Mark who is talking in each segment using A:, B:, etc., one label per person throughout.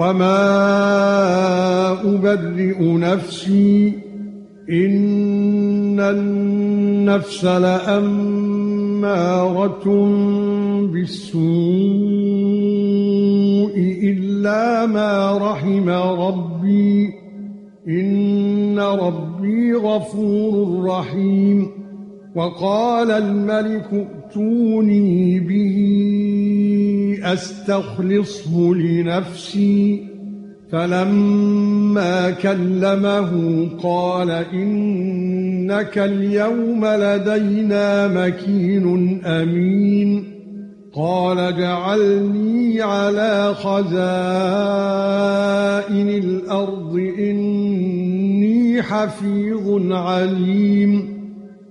A: وما ابرئ نفسي ان النفس لاماره بالسوء الا ما رحم ربي ان ربي غفور رحيم وقال الملك ائتوني به أستخلصه لنفسي فلما كلمه قال إنك اليوم لدينا مكين أمين. قال جعلني على خزائن الأرض إني حفيظ عليم.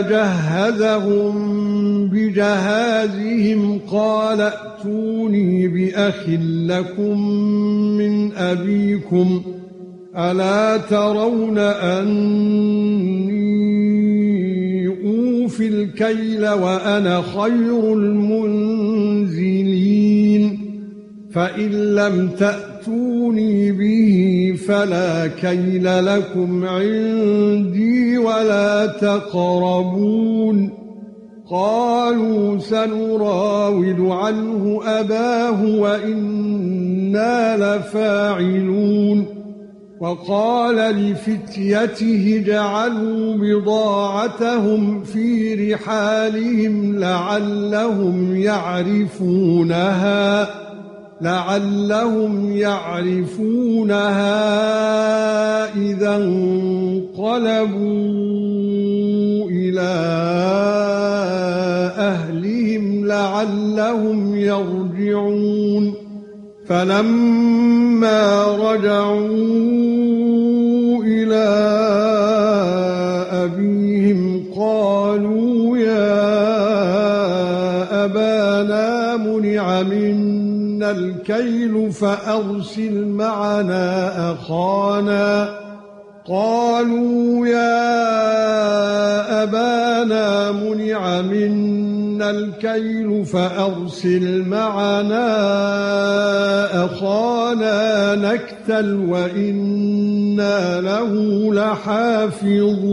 A: جهزهم بجهازهم قال ائتوني بأخ لكم من أبيكم ألا ترون أني أوفي الكيل وأنا خير المنزلين فإن لم تاتوني به فلا كيل لكم عندي ولا تقربون قالوا سنراود عنه اباه وإنا لفاعلون وقال لفتيته جعلوا بضاعتهم في رحالهم لعلهم يعرفونها لعلهم يعرفونها اذا انقلبوا إلى اهلهم لعلهم يرجعون فلما رجعوا إلى ابيهم منا الكيل فأرسل معنا أخانا. قالوا يا أبانا منع منا الكيل فأرسل معنا أخانا نكتل وإنا له لحافظون.